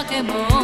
Pokémon.